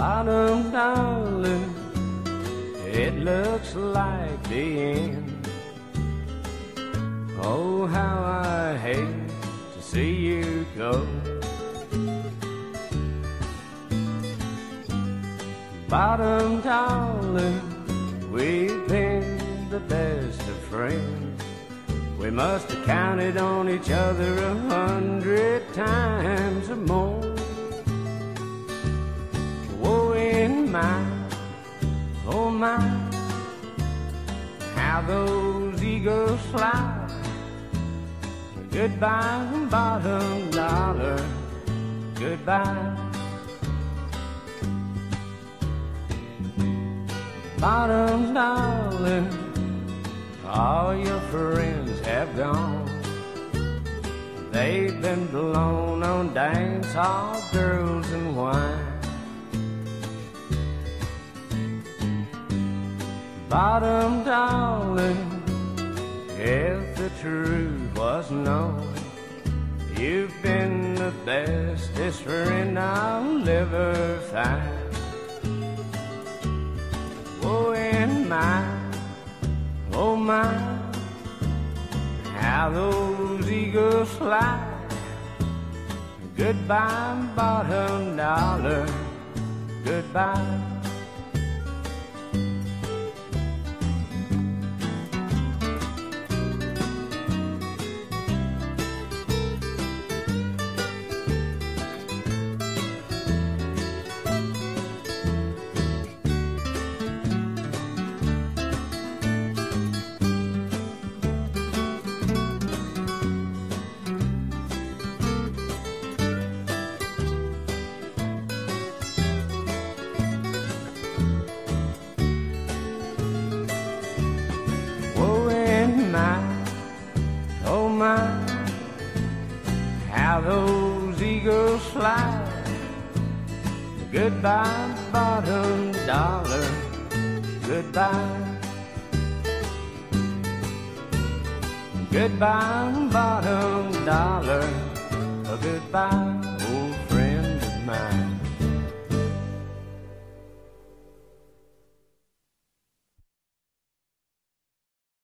Bottom darling, it looks like the end. Oh, how I hate to see you go. Bottom darling, we've been the best of friends. We must have counted on each other a hundred times or more. My, oh my, how those eagles fly. Goodbye, bottom dollar, goodbye. Bottom dollar, all your friends have gone. They've been blown on dance hall girls and wine. Bottom darling, if the truth was known, you've been the bestest friend I'll ever find. Oh, and my, oh my, how those eagles fly. Goodbye, bottom dollar, goodbye. How those eagles fly. Goodbye, bottom dollar, goodbye. Goodbye, bottom dollar, a goodbye, old friend of mine.